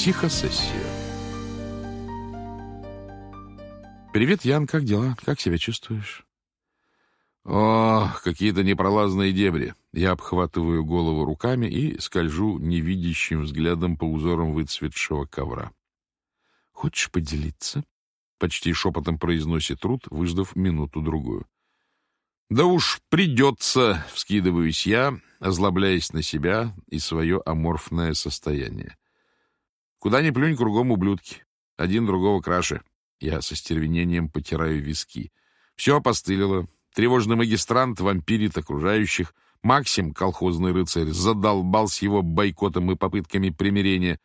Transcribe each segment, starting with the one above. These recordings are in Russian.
Психосессия. Привет, Ян, как дела? Как себя чувствуешь? О, какие-то непролазные дебри. Я обхватываю голову руками и скольжу невидящим взглядом по узорам выцветшего ковра. Хочешь поделиться? Почти шепотом произносит Рут, выждав минуту-другую. Да уж придется, вскидываюсь я, озлобляясь на себя и свое аморфное состояние. Куда ни плюнь, кругом ублюдки. Один другого краше. Я со стервенением потираю виски. Все опостылило, Тревожный магистрант вампирит окружающих. Максим, колхозный рыцарь, задолбал с его бойкотом и попытками примирения.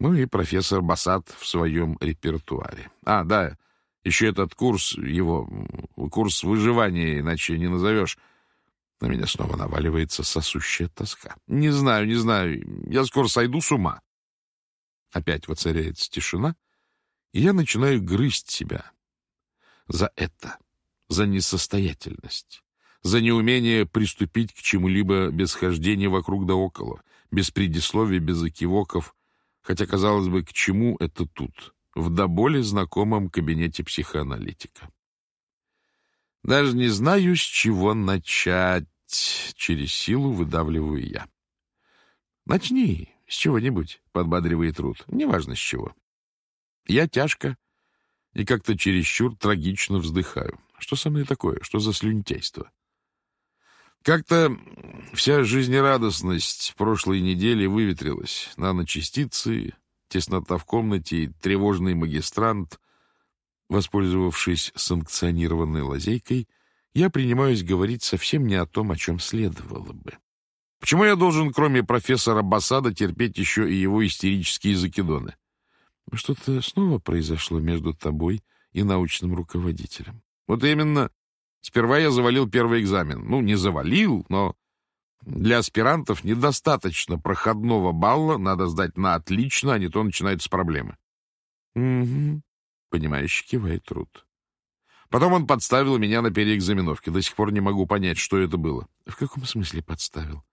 Ну и профессор Басат в своем репертуаре. А, да, еще этот курс, его курс выживания, иначе не назовешь. На меня снова наваливается сосущая тоска. Не знаю, не знаю, я скоро сойду с ума. Опять воцаряется тишина, и я начинаю грызть себя за это за несостоятельность, за неумение приступить к чему-либо без хождения вокруг да около, без предисловий, без окивоков, хотя, казалось бы, к чему это тут, в до боли знакомом кабинете психоаналитика. Даже не знаю, с чего начать, через силу выдавливаю я. Начни с чего-нибудь, подбадривает Рут, неважно с чего. Я тяжко и как-то чересчур трагично вздыхаю. Что со мной такое? Что за слюнтяйство? Как-то вся жизнерадостность прошлой недели выветрилась. Наночастицы, теснота в комнате и тревожный магистрант. Воспользовавшись санкционированной лазейкой, я принимаюсь говорить совсем не о том, о чем следовало бы. Почему я должен, кроме профессора Басада, терпеть еще и его истерические закидоны? Что-то снова произошло между тобой и научным руководителем. Вот именно. Сперва я завалил первый экзамен. Ну, не завалил, но для аспирантов недостаточно проходного балла, надо сдать на отлично, а не то начинаются проблемы. Угу. Понимающе кивает Рут. Потом он подставил меня на переэкзаменовке. До сих пор не могу понять, что это было. В каком смысле подставил?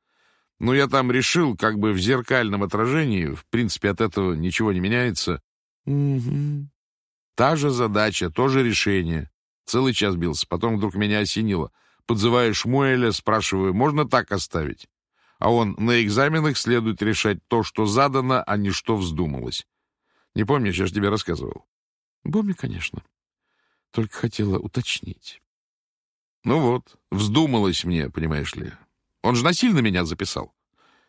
Ну, я там решил, как бы в зеркальном отражении, в принципе, от этого ничего не меняется. Угу. Та же задача, то же решение. Целый час бился, потом вдруг меня осенило. Подзываю Шмуэля, спрашиваю, можно так оставить? А он, на экзаменах следует решать то, что задано, а не что вздумалось. Не помнишь, я же тебе рассказывал. Помню, конечно. Только хотела уточнить. Ну вот, вздумалось мне, понимаешь ли. Он же насильно меня записал.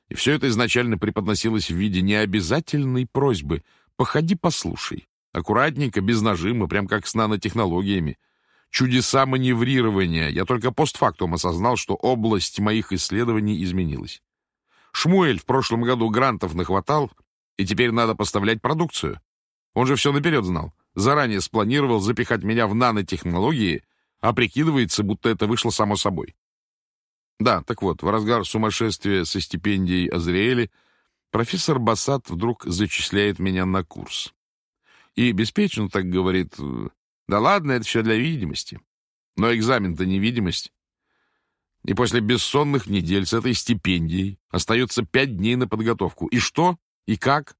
И все это изначально преподносилось в виде необязательной просьбы. Походи, послушай. Аккуратненько, без нажима, прям как с нанотехнологиями чудеса маневрирования. Я только постфактум осознал, что область моих исследований изменилась. Шмуэль в прошлом году грантов нахватал, и теперь надо поставлять продукцию. Он же все наперед знал. Заранее спланировал запихать меня в нанотехнологии, а прикидывается, будто это вышло само собой. Да, так вот, в разгар сумасшествия со стипендией Азриэли профессор Бассат вдруг зачисляет меня на курс. И беспечно так говорит, да ладно, это все для видимости. Но экзамен-то невидимость. И после бессонных недель с этой стипендией остается пять дней на подготовку. И что? И как?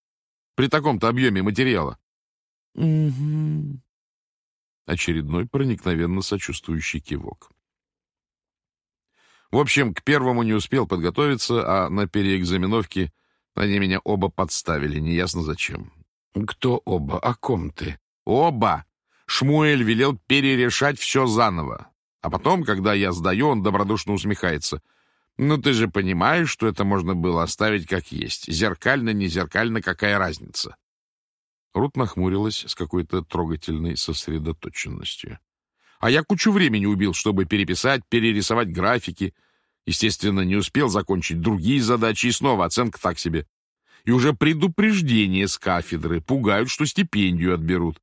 При таком-то объеме материала. Угу. Очередной проникновенно сочувствующий кивок. В общем, к первому не успел подготовиться, а на переэкзаменовке они меня оба подставили, неясно зачем. Кто оба? О ком ты? Оба! Шмуэль велел перерешать все заново. А потом, когда я сдаю, он добродушно усмехается. «Ну, ты же понимаешь, что это можно было оставить как есть. Зеркально, не зеркально, какая разница?» Рут нахмурилась с какой-то трогательной сосредоточенностью. «А я кучу времени убил, чтобы переписать, перерисовать графики. Естественно, не успел закончить другие задачи, и снова оценка так себе. И уже предупреждение с кафедры пугают, что стипендию отберут.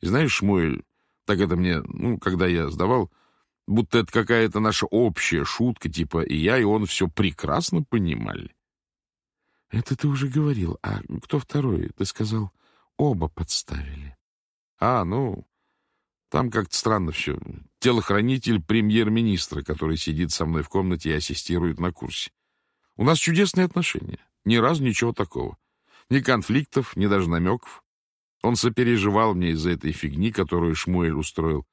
И знаешь, Шмуэль, так это мне, ну, когда я сдавал, будто это какая-то наша общая шутка, типа и я, и он все прекрасно понимали. Это ты уже говорил. А кто второй? Ты сказал, оба подставили. А, ну, там как-то странно все. Телохранитель премьер-министра, который сидит со мной в комнате и ассистирует на курсе. У нас чудесные отношения. Ни разу ничего такого. Ни конфликтов, ни даже намеков. Он сопереживал мне из-за этой фигни, которую Шмуэль устроил.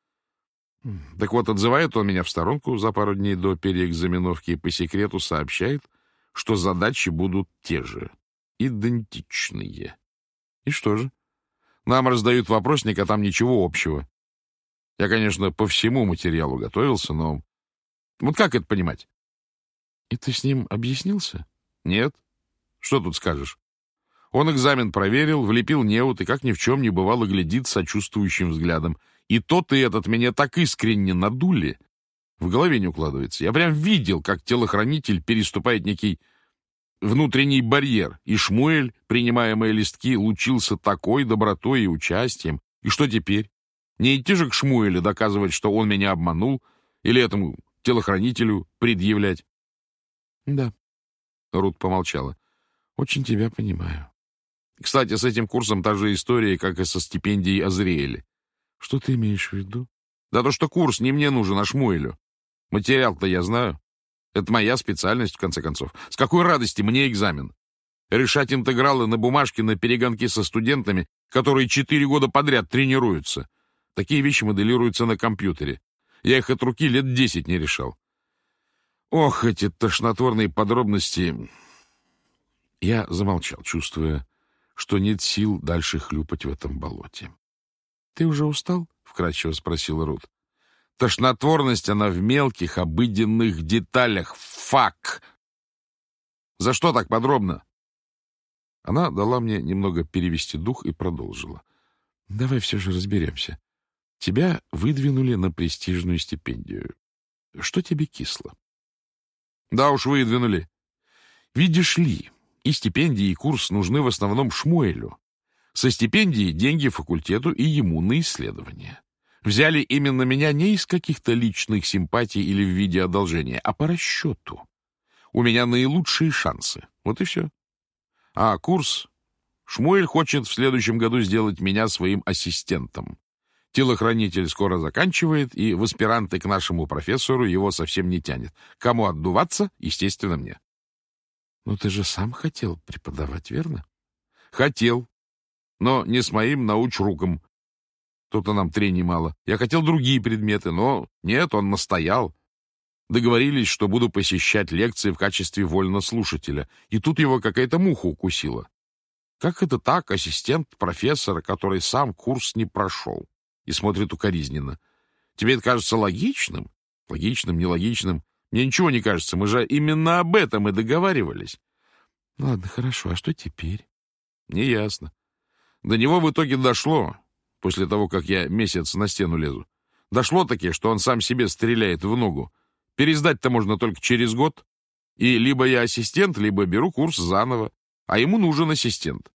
Так вот, отзывает он меня в сторонку за пару дней до переэкзаменовки и по секрету сообщает, что задачи будут те же, идентичные. И что же? Нам раздают вопросник, а там ничего общего. Я, конечно, по всему материалу готовился, но... Вот как это понимать? И ты с ним объяснился? Нет. Что тут скажешь? Он экзамен проверил, влепил неуд и, как ни в чем не бывало, глядит сочувствующим взглядом. И тот и этот меня так искренне надули, в голове не укладывается. Я прям видел, как телохранитель переступает некий внутренний барьер, и Шмуэль, принимая мои листки, лучился такой добротой и участием. И что теперь? Не идти же к Шмуэлю доказывать, что он меня обманул, или этому телохранителю предъявлять? — Да, — Рут помолчала. — Очень тебя понимаю. Кстати, с этим курсом та же история, как и со стипендией Азриэля. Что ты имеешь в виду? Да то, что курс не мне нужен, а Шмуэлю. Материал-то я знаю. Это моя специальность, в конце концов. С какой радости мне экзамен? Решать интегралы на бумажке на перегонки со студентами, которые четыре года подряд тренируются. Такие вещи моделируются на компьютере. Я их от руки лет десять не решал. Ох, эти тошнотворные подробности. Я замолчал, чувствуя, что нет сил дальше хлюпать в этом болоте. — Ты уже устал? — вкратчиво спросила Рут. Тошнотворность она в мелких, обыденных деталях. Фак! За что так подробно? Она дала мне немного перевести дух и продолжила. Давай все же разберемся. Тебя выдвинули на престижную стипендию. Что тебе кисло? Да уж выдвинули. Видишь ли, и стипендии, и курс нужны в основном Шмуэлю. Со стипендии деньги факультету и ему на исследования. Взяли именно меня не из каких-то личных симпатий или в виде одолжения, а по расчету. У меня наилучшие шансы. Вот и все. А курс... Шмуэль хочет в следующем году сделать меня своим ассистентом. Телохранитель скоро заканчивает, и в аспиранты к нашему профессору его совсем не тянет. Кому отдуваться? Естественно, мне. Но ты же сам хотел преподавать, верно? Хотел, но не с моим научруком. То-то нам трений мало. Я хотел другие предметы, но нет, он настоял. Договорились, что буду посещать лекции в качестве вольнослушателя, и тут его какая-то муха укусила. Как это так, ассистент профессора, который сам курс не прошел? И смотрит укоризненно. Тебе это кажется логичным? Логичным, нелогичным? Мне ничего не кажется, мы же именно об этом и договаривались. Ладно, хорошо, а что теперь? Неясно. До него в итоге дошло, после того, как я месяц на стену лезу. Дошло-таки, что он сам себе стреляет в ногу. Пересдать-то можно только через год. И либо я ассистент, либо беру курс заново. А ему нужен ассистент.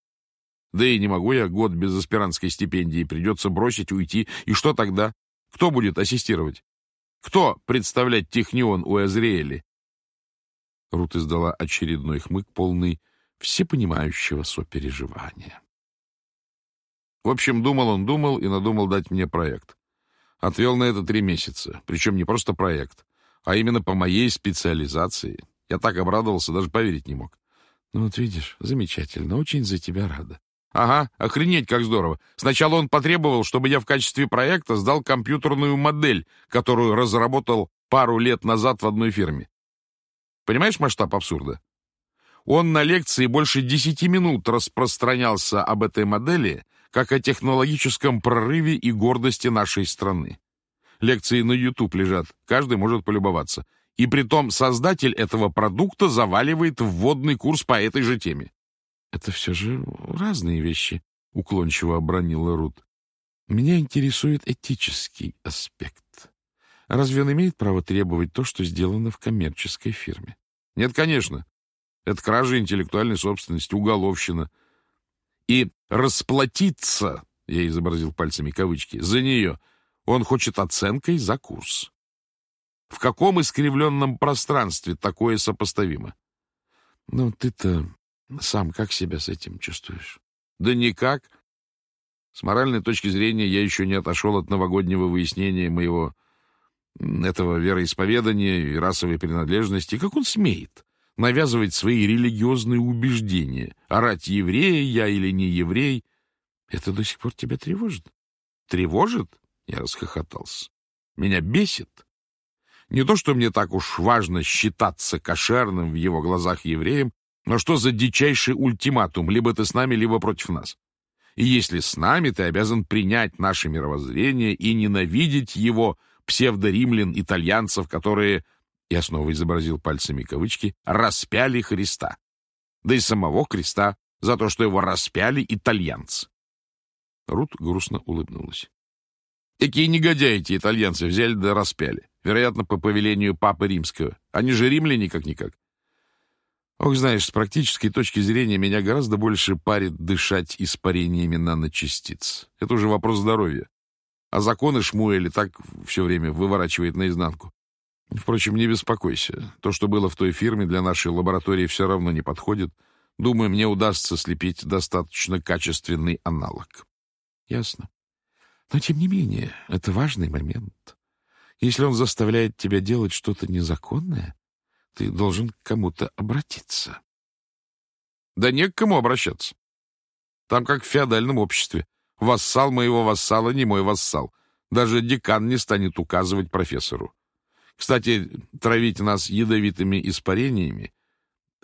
Да и не могу я год без аспирантской стипендии. Придется бросить, уйти. И что тогда? Кто будет ассистировать? Кто представлять технион у Эзриэли? Рут издала очередной хмык, полный всепонимающего сопереживания. В общем, думал он, думал и надумал дать мне проект. Отвел на это три месяца. Причем не просто проект, а именно по моей специализации. Я так обрадовался, даже поверить не мог. Ну вот видишь, замечательно, очень за тебя рада. Ага, охренеть, как здорово. Сначала он потребовал, чтобы я в качестве проекта сдал компьютерную модель, которую разработал пару лет назад в одной фирме. Понимаешь масштаб абсурда? Он на лекции больше десяти минут распространялся об этой модели, как о технологическом прорыве и гордости нашей страны. Лекции на YouTube лежат, каждый может полюбоваться. И притом создатель этого продукта заваливает вводный курс по этой же теме. «Это все же разные вещи», — уклончиво обронила Рут. «Меня интересует этический аспект. Разве он имеет право требовать то, что сделано в коммерческой фирме?» «Нет, конечно. Это кража интеллектуальной собственности, уголовщина. И расплатиться, я изобразил пальцами кавычки, за нее он хочет оценкой за курс. В каком искривленном пространстве такое сопоставимо? Ну, ты-то сам как себя с этим чувствуешь? Да никак. С моральной точки зрения я еще не отошел от новогоднего выяснения моего этого вероисповедания и расовой принадлежности. Как он смеет? навязывать свои религиозные убеждения, орать, еврей я или не еврей. Это до сих пор тебя тревожит? Тревожит? Я расхохотался. Меня бесит. Не то, что мне так уж важно считаться кошерным в его глазах евреем, но что за дичайший ультиматум? Либо ты с нами, либо против нас. И если с нами, ты обязан принять наше мировоззрение и ненавидеть его, псевдоримлян, итальянцев, которые, я снова изобразил пальцами кавычки, распяли Христа. Да и самого Христа за то, что его распяли итальянцы. Рут грустно улыбнулась. Какие негодяи эти итальянцы взяли да распяли. Вероятно, по повелению Папы Римского. Они же римляне как-никак. Ох, знаешь, с практической точки зрения меня гораздо больше парит дышать испарениями наночастиц. Это уже вопрос здоровья. А законы Шмуэля так все время выворачивает наизнанку. Впрочем, не беспокойся. То, что было в той фирме, для нашей лаборатории все равно не подходит. Думаю, мне удастся слепить достаточно качественный аналог. Ясно. Но, тем не менее, это важный момент. Если он заставляет тебя делать что-то незаконное, ты должен к кому-то обратиться. Да не к кому обращаться. Там как в феодальном обществе. Вассал моего вассала не мой вассал. Даже декан не станет указывать профессору. Кстати, травить нас ядовитыми испарениями,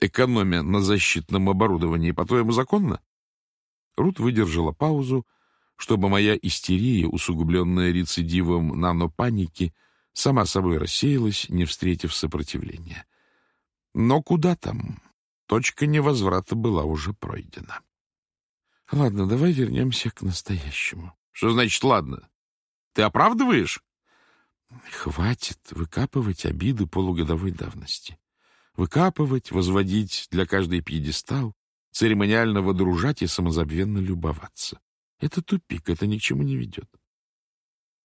экономя на защитном оборудовании, по-твоему, законно? Рут выдержала паузу, чтобы моя истерия, усугубленная рецидивом нанопаники, сама собой рассеялась, не встретив сопротивления. Но куда там? Точка невозврата была уже пройдена. Ладно, давай вернемся к настоящему. Что значит «ладно»? Ты оправдываешь? Хватит выкапывать обиды полугодовой давности. Выкапывать, возводить для каждой пьедестал, церемониально водружать и самозабвенно любоваться. Это тупик, это ни к чему не ведет.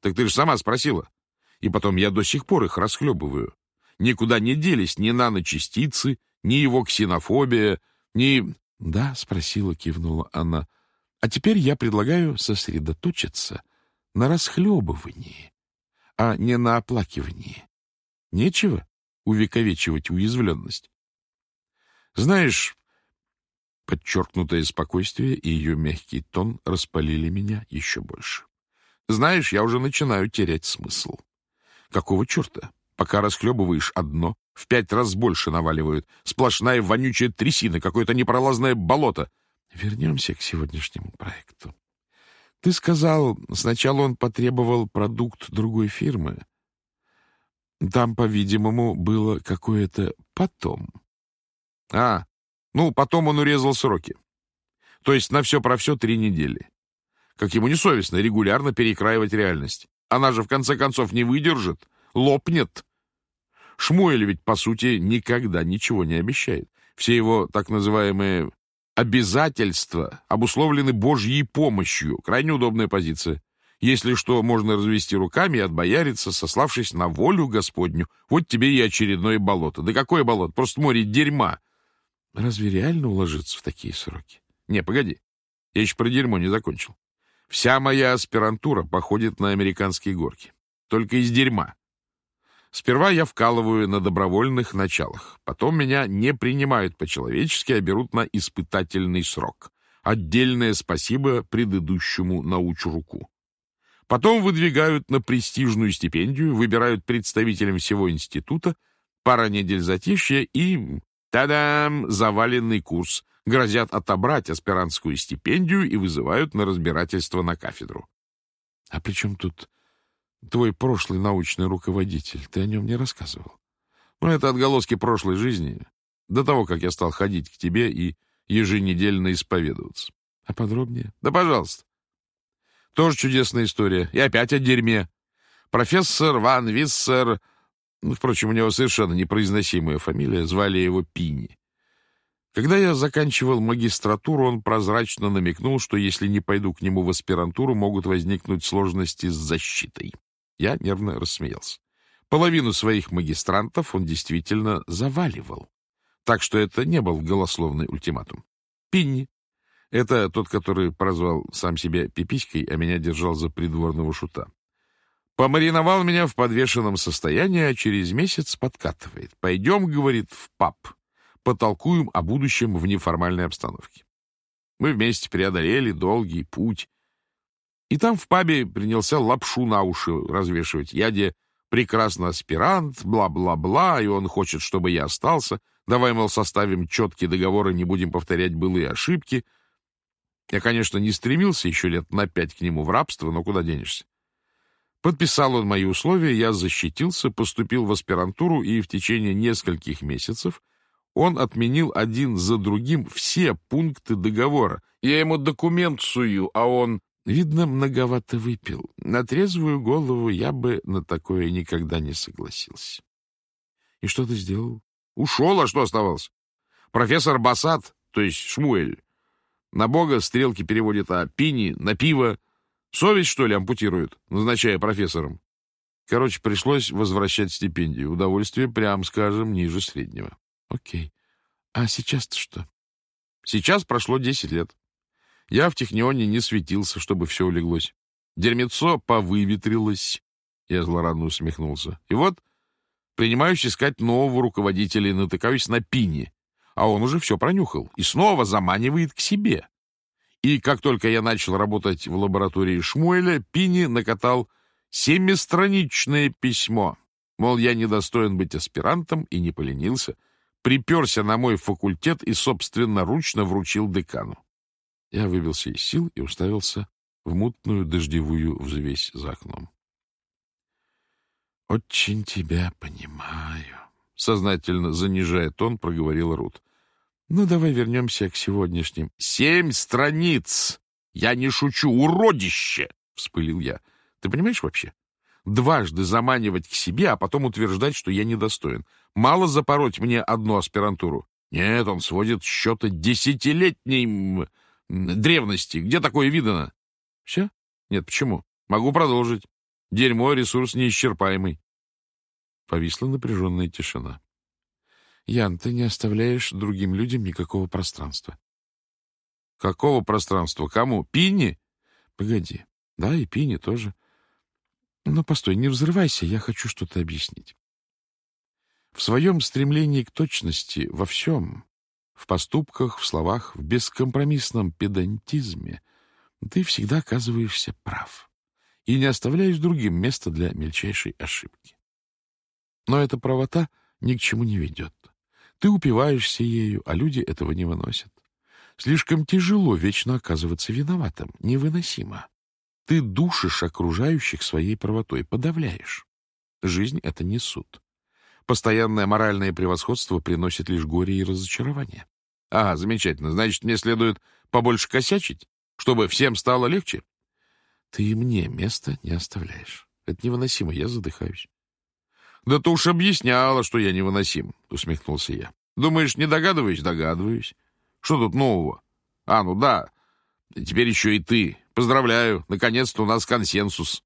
Так ты же сама спросила. И потом я до сих пор их расхлебываю. Никуда не делись ни наночастицы, ни его ксенофобия, ни... — Да, — спросила, кивнула она. — А теперь я предлагаю сосредоточиться на расхлебывании, а не на оплакивании. Нечего увековечивать уязвленность. Знаешь, подчеркнутое спокойствие и ее мягкий тон распалили меня еще больше. Знаешь, я уже начинаю терять смысл. Какого черта? Пока расхлебываешь одно, в пять раз больше наваливают. Сплошная вонючая трясина, какое-то непролазное болото. Вернемся к сегодняшнему проекту. Ты сказал, сначала он потребовал продукт другой фирмы. Там, по-видимому, было какое-то «потом». А, ну, потом он урезал сроки. То есть на все про все три недели. Как ему не совестно регулярно перекраивать реальность. Она же, в конце концов, не выдержит лопнет. Шмуэль ведь, по сути, никогда ничего не обещает. Все его так называемые обязательства обусловлены Божьей помощью. Крайне удобная позиция. Если что, можно развести руками и отбояриться, сославшись на волю Господню. Вот тебе и очередное болото. Да какое болото? Просто море дерьма. Разве реально уложиться в такие сроки? Не, погоди. Я еще про дерьмо не закончил. Вся моя аспирантура походит на американские горки. Только из дерьма. Сперва я вкалываю на добровольных началах. Потом меня не принимают по-человечески, а берут на испытательный срок. Отдельное спасибо предыдущему научруку. Потом выдвигают на престижную стипендию, выбирают представителем всего института, пара недель затишья и... Та-дам! Заваленный курс. Грозят отобрать аспирантскую стипендию и вызывают на разбирательство на кафедру. А при чем тут твой прошлый научный руководитель. Ты о нем не рассказывал. Ну, это отголоски прошлой жизни, до того, как я стал ходить к тебе и еженедельно исповедоваться. А подробнее? Да, пожалуйста. Тоже чудесная история. И опять о дерьме. Профессор Ван Виссер... Ну, впрочем, у него совершенно непроизносимая фамилия. Звали его Пини. Когда я заканчивал магистратуру, он прозрачно намекнул, что если не пойду к нему в аспирантуру, могут возникнуть сложности с защитой. Я нервно рассмеялся. Половину своих магистрантов он действительно заваливал. Так что это не был голословный ультиматум. Пинни. Это тот, который прозвал сам себя пиписькой, а меня держал за придворного шута. Помариновал меня в подвешенном состоянии, а через месяц подкатывает. «Пойдем, — говорит, — в паб. потолкуем о будущем в неформальной обстановке. Мы вместе преодолели долгий путь. И там в пабе принялся лапшу на уши развешивать. Я де прекрасный аспирант, бла-бла-бла, и он хочет, чтобы я остался. Давай, мол, составим четкие договоры, не будем повторять былые ошибки. Я, конечно, не стремился еще лет на пять к нему в рабство, но куда денешься? Подписал он мои условия, я защитился, поступил в аспирантуру, и в течение нескольких месяцев он отменил один за другим все пункты договора. Я ему документ сую, а он, видно, многовато выпил. На трезвую голову я бы на такое никогда не согласился. И что ты сделал? Ушел, а что оставалось? Профессор Басат, то есть Шмуэль, на бога стрелки переводит, а пини на пиво. Совесть, что ли, ампутирует, назначая профессором? Короче, пришлось возвращать стипендию. Удовольствие, прям скажем, ниже среднего. Окей. А сейчас-то что? Сейчас прошло десять лет. Я в Технионе не светился, чтобы все улеглось. Дерьмецо повыветрилось. Я злорадно усмехнулся. И вот принимаюсь искать нового руководителя и натыкаюсь на Пини а он уже все пронюхал и снова заманивает к себе. И как только я начал работать в лаборатории Шмуэля, Пини накатал семистраничное письмо. Мол, я недостоин быть аспирантом и не поленился. Приперся на мой факультет и собственноручно вручил декану. Я выбился из сил и уставился в мутную дождевую взвесь за окном. «Очень тебя понимаю», — сознательно занижая тон, проговорил Рут. Ну, давай вернемся к сегодняшним. Семь страниц! Я не шучу, уродище! Вспылил я. Ты понимаешь вообще? Дважды заманивать к себе, а потом утверждать, что я недостоин. Мало запороть мне одну аспирантуру. Нет, он сводит счеты десятилетней древности. Где такое видано? Все? Нет, почему? Могу продолжить. Дерьмо — ресурс неисчерпаемый. Повисла напряженная тишина. Ян, ты не оставляешь другим людям никакого пространства. Какого пространства? Кому? Пини? Погоди. Да, и Пини тоже. Но постой, не взрывайся, я хочу что-то объяснить. В своем стремлении к точности во всем, в поступках, в словах, в бескомпромиссном педантизме, ты всегда оказываешься прав и не оставляешь другим места для мельчайшей ошибки. Но эта правота ни к чему не ведет. Ты упиваешься ею, а люди этого не выносят. Слишком тяжело вечно оказываться виноватым, невыносимо. Ты душишь окружающих своей правотой, подавляешь. Жизнь — это не суд. Постоянное моральное превосходство приносит лишь горе и разочарование. Ага, замечательно. Значит, мне следует побольше косячить, чтобы всем стало легче? Ты мне места не оставляешь. Это невыносимо, я задыхаюсь. «Да ты уж объясняла, что я невыносим», — усмехнулся я. «Думаешь, не догадываюсь?» «Догадываюсь. Что тут нового?» «А, ну да. Теперь еще и ты. Поздравляю. Наконец-то у нас консенсус.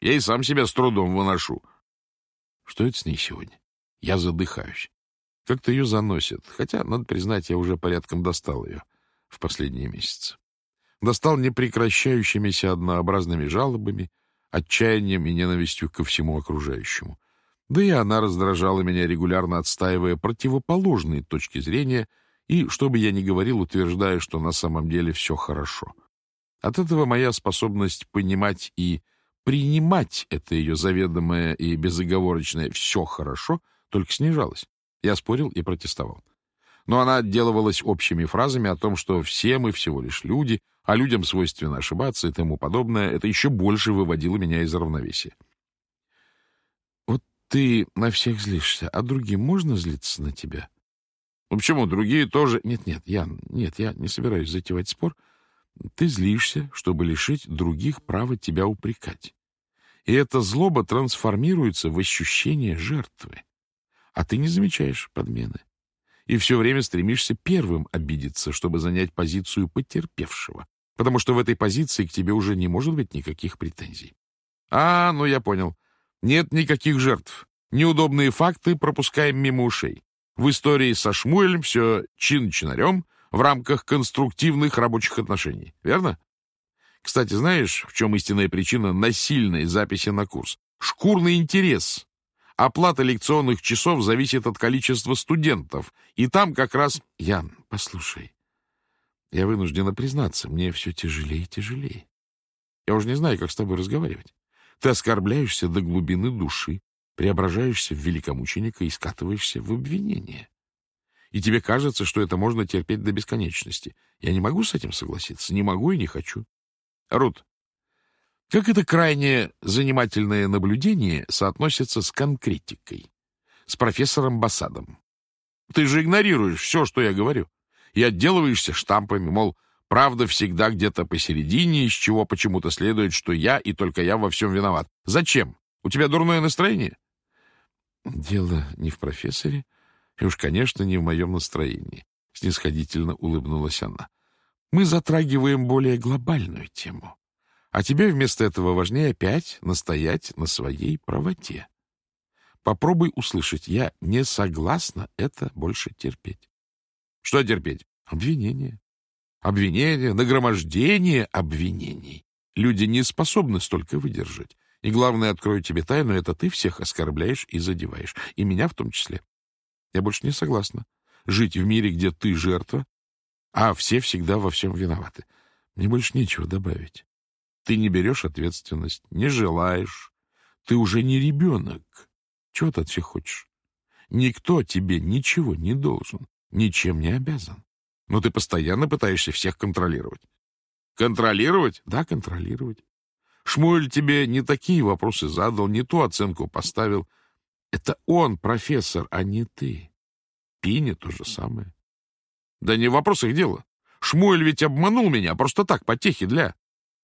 Я и сам себя с трудом выношу». «Что это с ней сегодня?» «Я задыхаюсь. Как-то ее заносит. Хотя, надо признать, я уже порядком достал ее в последние месяцы. Достал непрекращающимися однообразными жалобами, отчаянием и ненавистью ко всему окружающему. Да и она раздражала меня, регулярно отстаивая противоположные точки зрения и, что бы я ни говорил, утверждая, что на самом деле все хорошо. От этого моя способность понимать и принимать это ее заведомое и безоговорочное «все хорошо» только снижалась. Я спорил и протестовал. Но она отделывалась общими фразами о том, что все мы всего лишь люди, а людям свойственно ошибаться и тому подобное. Это еще больше выводило меня из равновесия. Ты на всех злишься, а другим можно злиться на тебя? Ну почему? Другие тоже... Нет-нет, я... Нет, я не собираюсь затевать спор. Ты злишься, чтобы лишить других права тебя упрекать. И эта злоба трансформируется в ощущение жертвы. А ты не замечаешь подмены. И все время стремишься первым обидеться, чтобы занять позицию потерпевшего. Потому что в этой позиции к тебе уже не может быть никаких претензий. А, ну я понял. Нет никаких жертв. Неудобные факты пропускаем мимо ушей. В истории со Шмуэлем все чин-чинарем в рамках конструктивных рабочих отношений. Верно? Кстати, знаешь, в чем истинная причина насильной записи на курс? Шкурный интерес. Оплата лекционных часов зависит от количества студентов. И там как раз... Ян, послушай. Я вынуждена признаться, мне все тяжелее и тяжелее. Я уже не знаю, как с тобой разговаривать. Ты оскорбляешься до глубины души, преображаешься в великомученика и скатываешься в обвинение. И тебе кажется, что это можно терпеть до бесконечности. Я не могу с этим согласиться. Не могу и не хочу. Рут, как это крайне занимательное наблюдение соотносится с конкретикой, с профессором Басадом? Ты же игнорируешь все, что я говорю, и отделываешься штампами, мол, правда всегда где-то посередине, из чего почему-то следует, что я и только я во всем виноват. Зачем? У тебя дурное настроение? Дело не в профессоре, и уж, конечно, не в моем настроении. Снисходительно улыбнулась она. Мы затрагиваем более глобальную тему. А тебе вместо этого важнее опять настоять на своей правоте. Попробуй услышать. Я не согласна это больше терпеть. Что терпеть? Обвинение. Обвинение, нагромождение обвинений. Люди не способны столько выдержать. И главное, открою тебе тайну, это ты всех оскорбляешь и задеваешь. И меня в том числе. Я больше не согласна. Жить в мире, где ты жертва, а все всегда во всем виноваты. Мне больше нечего добавить. Ты не берешь ответственность, не желаешь. Ты уже не ребенок. Чего ты от всех хочешь? Никто тебе ничего не должен, ничем не обязан. Но ты постоянно пытаешься всех контролировать. Контролировать? Да, контролировать. Шмуэль тебе не такие вопросы задал, не ту оценку поставил. Это он, профессор, а не ты. Пине то же самое. Да не в вопросах дело. Шмуэль ведь обманул меня, просто так, потехи для...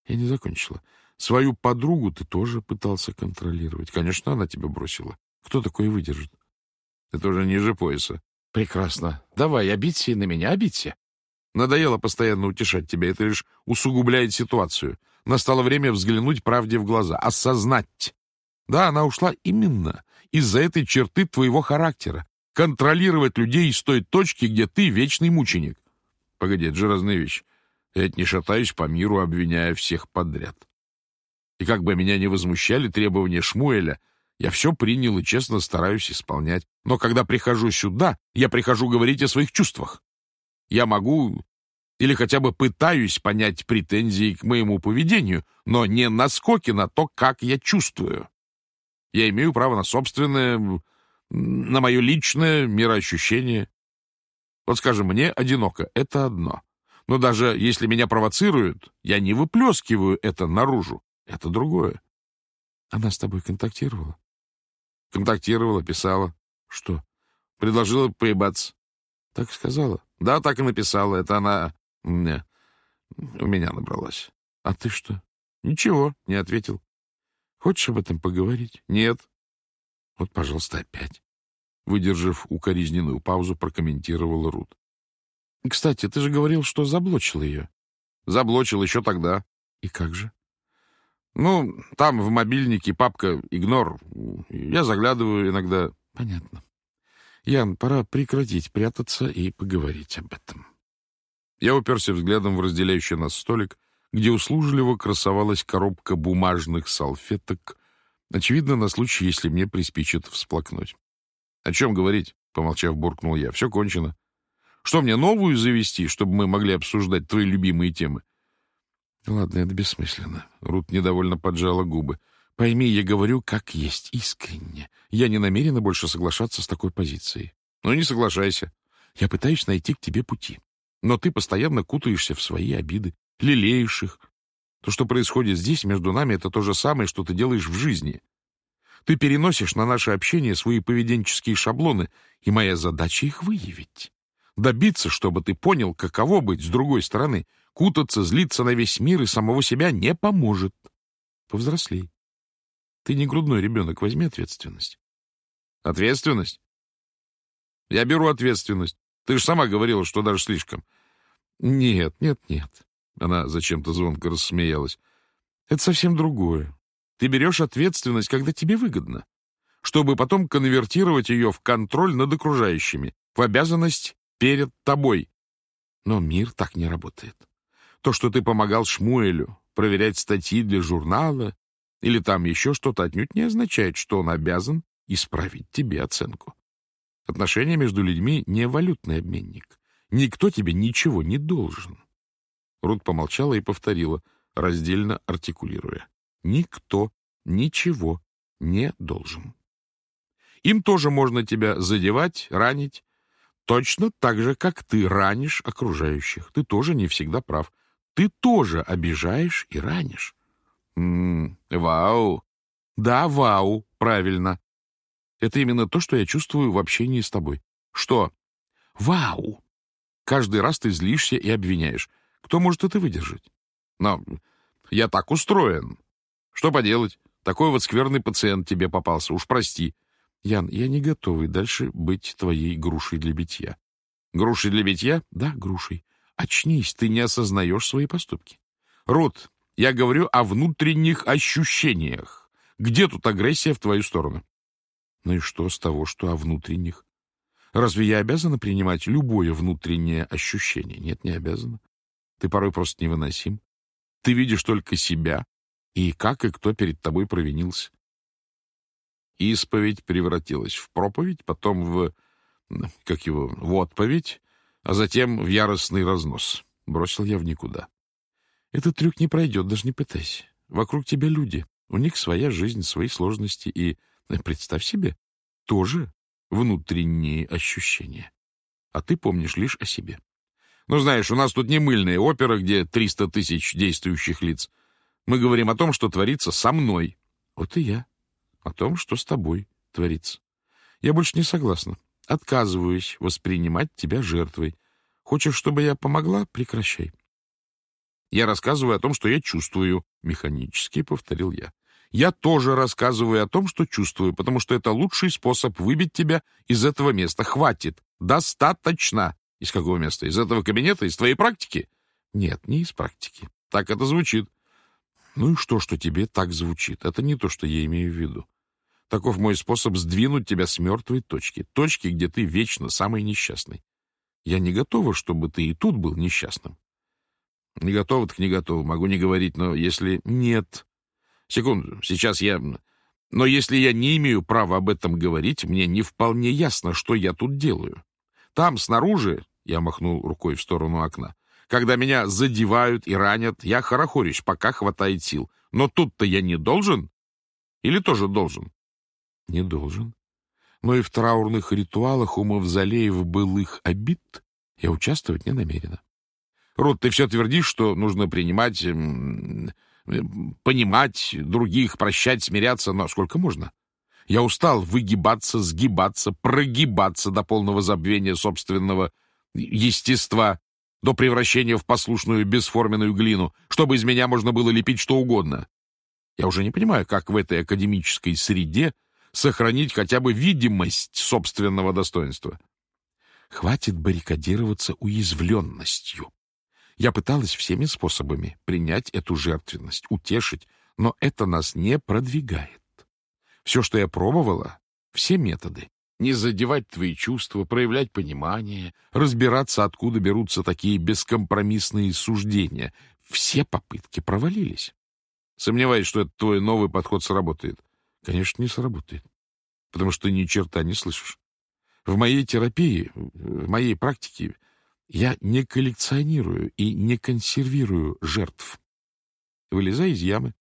Я не закончила. Свою подругу ты тоже пытался контролировать. Конечно, она тебя бросила. Кто такой выдержит? Это уже ниже пояса. Прекрасно. Давай, обидься и на меня обидься. Надоело постоянно утешать тебя. Это лишь усугубляет ситуацию. Настало время взглянуть правде в глаза, осознать. Да, она ушла именно из-за этой черты твоего характера. Контролировать людей из той точки, где ты вечный мученик. Погоди, это же разные вещи. Я не шатаюсь по миру, обвиняя всех подряд. И как бы меня не возмущали требования Шмуэля, я все принял и честно стараюсь исполнять. Но когда прихожу сюда, я прихожу говорить о своих чувствах. Я могу или хотя бы пытаюсь понять претензии к моему поведению, но не наскоки на то, как я чувствую. Я имею право на собственное, на мое личное мироощущение. Вот скажем, мне одиноко — это одно. Но даже если меня провоцируют, я не выплескиваю это наружу. Это другое. Она с тобой контактировала? Контактировала, писала. Что? Предложила поебаться. Так сказала? Да, так и написала. Это она не, у меня набралась. А ты что? Ничего, не ответил. Хочешь об этом поговорить? Нет. Вот, пожалуйста, опять. Выдержав укоризненную паузу, прокомментировала Рут. Кстати, ты же говорил, что заблочил ее. Заблочил еще тогда. И как же? Ну, там в мобильнике папка «Игнор». Я заглядываю иногда. Понятно. Ян, пора прекратить прятаться и поговорить об этом. Я уперся взглядом в разделяющий нас столик, где услужливо красовалась коробка бумажных салфеток, очевидно, на случай, если мне приспичит всплакнуть. — О чем говорить? — помолчав, буркнул я. — Все кончено. Что, мне новую завести, чтобы мы могли обсуждать твои любимые темы? Ладно, это бессмысленно. Рут недовольно поджала губы. Пойми, я говорю, как есть, искренне. Я не намерена больше соглашаться с такой позицией. Ну, не соглашайся. Я пытаюсь найти к тебе пути. Но ты постоянно кутаешься в свои обиды, лелеешь их. То, что происходит здесь между нами, это то же самое, что ты делаешь в жизни. Ты переносишь на наше общение свои поведенческие шаблоны, и моя задача их выявить. Добиться, чтобы ты понял, каково быть с другой стороны. Кутаться, злиться на весь мир и самого себя не поможет. Повзрослей. Ты не грудной ребенок, возьми ответственность. Ответственность? Я беру ответственность. Ты же сама говорила, что даже слишком. Нет, нет, нет. Она зачем-то звонко рассмеялась. Это совсем другое. Ты берешь ответственность, когда тебе выгодно, чтобы потом конвертировать ее в контроль над окружающими, в обязанность перед тобой. Но мир так не работает. То, что ты помогал Шмуэлю проверять статьи для журнала или там еще что-то, отнюдь не означает, что он обязан исправить тебе оценку. Отношения между людьми не валютный обменник. Никто тебе ничего не должен. Рут помолчала и повторила, раздельно артикулируя. Никто ничего не должен. Им тоже можно тебя задевать, ранить, точно так же, как ты ранишь окружающих. Ты тоже не всегда прав. Ты тоже обижаешь и ранишь. М -м, вау. Да, вау, правильно. Это именно то, что я чувствую в общении с тобой. Что? Вау! Каждый раз ты злишься и обвиняешь. Кто может это выдержать? Но я так устроен. Что поделать? Такой вот скверный пациент тебе попался. Уж прости. Ян, я не готовый дальше быть твоей грушей для битья. Грушей для битья? Да, грушей. Очнись, ты не осознаешь свои поступки. Рут, я говорю о внутренних ощущениях. Где тут агрессия в твою сторону? Ну и что с того, что о внутренних? Разве я обязана принимать любое внутреннее ощущение? Нет, не обязана. Ты порой просто невыносим. Ты видишь только себя и как и кто перед тобой провинился. Исповедь превратилась в проповедь, потом в, как его, в отповедь, а затем в яростный разнос. Бросил я в никуда. Этот трюк не пройдет, даже не пытайся. Вокруг тебя люди, у них своя жизнь, свои сложности, и, представь себе, тоже внутренние ощущения. А ты помнишь лишь о себе. Ну, знаешь, у нас тут не мыльная опера, где 300 тысяч действующих лиц. Мы говорим о том, что творится со мной. Вот и я. О том, что с тобой творится. Я больше не согласна. Отказываюсь воспринимать тебя жертвой. Хочешь, чтобы я помогла? Прекращай. Я рассказываю о том, что я чувствую. Механически повторил я. Я тоже рассказываю о том, что чувствую, потому что это лучший способ выбить тебя из этого места. Хватит. Достаточно. Из какого места? Из этого кабинета? Из твоей практики? Нет, не из практики. Так это звучит. Ну и что, что тебе так звучит? Это не то, что я имею в виду. Таков мой способ сдвинуть тебя с мертвой точки. Точки, где ты вечно самый несчастный. Я не готова, чтобы ты и тут был несчастным. Не готова, так не готова. Могу не говорить, но если нет... Секунду, сейчас я... Но если я не имею права об этом говорить, мне не вполне ясно, что я тут делаю. Там, снаружи, я махнул рукой в сторону окна, когда меня задевают и ранят, я хорохорюсь, пока хватает сил. Но тут-то я не должен? Или тоже должен? Не должен. Но и в траурных ритуалах у мавзолеев былых обид я участвовать не намерена. Рут, ты все твердишь, что нужно принимать, понимать других, прощать, смиряться, но сколько можно? Я устал выгибаться, сгибаться, прогибаться до полного забвения собственного естества, до превращения в послушную бесформенную глину, чтобы из меня можно было лепить что угодно. Я уже не понимаю, как в этой академической среде сохранить хотя бы видимость собственного достоинства. Хватит баррикадироваться уязвленностью. Я пыталась всеми способами принять эту жертвенность, утешить, но это нас не продвигает. Все, что я пробовала, все методы. Не задевать твои чувства, проявлять понимание, разбираться, откуда берутся такие бескомпромиссные суждения. Все попытки провалились. Сомневаюсь, что этот твой новый подход сработает. Конечно, не сработает. Потому что ни черта не слышишь. В моей терапии, в моей практике я не коллекционирую и не консервирую жертв. Вылезай из ямы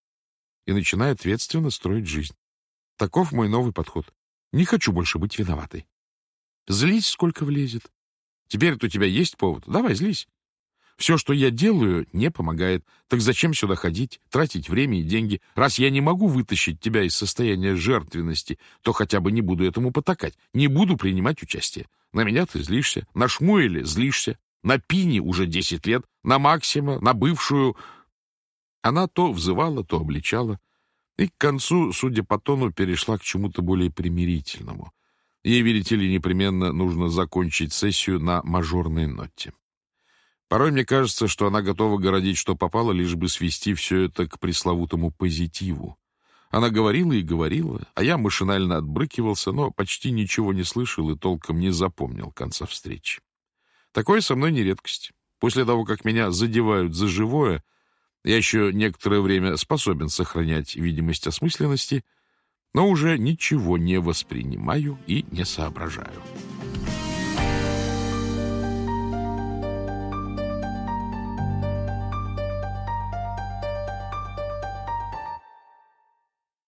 и начинай ответственно строить жизнь. Таков мой новый подход. Не хочу больше быть виноватой. Злись, сколько влезет. Теперь-то у тебя есть повод. Давай, злись. Все, что я делаю, не помогает. Так зачем сюда ходить, тратить время и деньги? Раз я не могу вытащить тебя из состояния жертвенности, то хотя бы не буду этому потакать. Не буду принимать участие. На меня ты злишься, на Шмуэле злишься, на Пине уже десять лет, на Максима, на бывшую... Она то взывала, то обличала. И к концу, судя по тону, перешла к чему-то более примирительному. Ей, видите ли, непременно нужно закончить сессию на мажорной ноте. Порой мне кажется, что она готова городить, что попало, лишь бы свести все это к пресловутому позитиву. Она говорила и говорила, а я машинально отбрыкивался, но почти ничего не слышал и толком не запомнил конца встречи. Такое со мной не редкость. После того, как меня задевают за живое, я еще некоторое время способен сохранять видимость осмысленности, но уже ничего не воспринимаю и не соображаю.